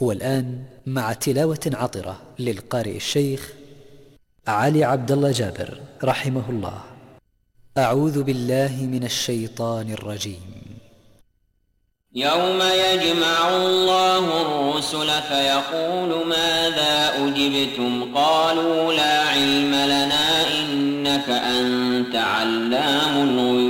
والآن مع تلاوة عطرة للقارئ الشيخ علي عبد الله جابر رحمه الله. أعوذ بالله من الشيطان الرجيم. يوم يجمع الله الرسل فيقول ماذا أجبتم؟ قالوا لا علم لنا إنك أنت علام الغيوب.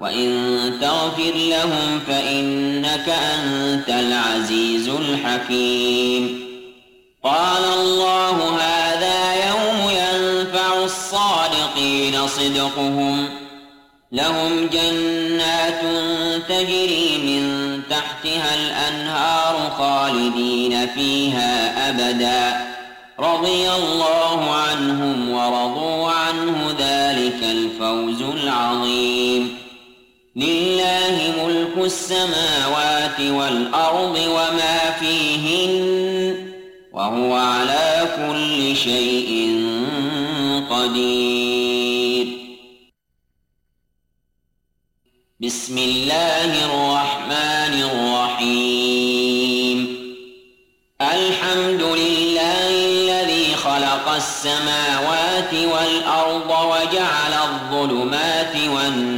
وَإِن تَغْفِرْ لَهُمْ فَإِنَّكَ أَنْتَ الْعَزِيزُ الْحَكِيمُ قال الله هذا يوم ينفع الصادقين صدقهم لهم جنات تجري من تحتها الأنهار خالدين فيها أبدا رضي الله عنهم ورضوا عنه ذلك الفوز العظيم لله ملك السماوات والأرض وما فيهن وهو على كل شيء قدير. بسم الله الرحمن الرحيم. الحمد لله الذي خلق السماوات والأرض وجعل الظلمات والنار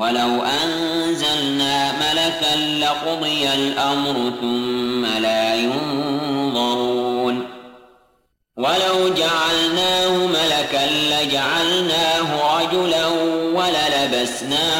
ولو أنزلنا ملكا لقضي الأمر ثم لا ينظرون. ولو جعلناه ملكا لجعلناه رجلا وللبسناه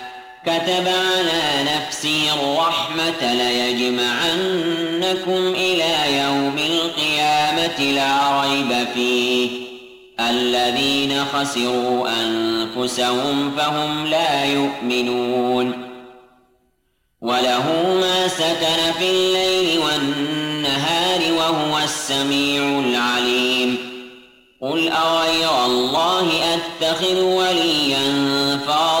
كتب على نفسي الرحمة ليجمعنكم إلى يوم القيامة لا ريب فيه. الذين خسروا أنفسهم فهم لا يؤمنون. وله ما سكن في الليل والنهار وهو السميع العليم. قل أغير الله أتخذ وليا فاضلا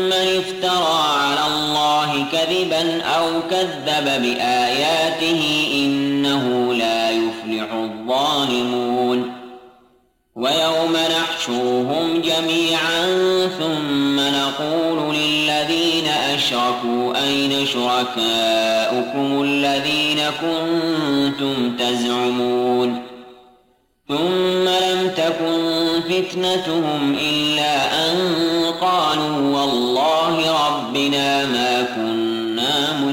كذبا أو كذب بآياته إنه لا يفلح الظالمون ويوم نحشرهم جميعا ثم نقول للذين أشركوا أين شركاؤكم الذين كنتم تزعمون ثم لم تكن فتنتهم إلا أن قالوا والله ربنا ما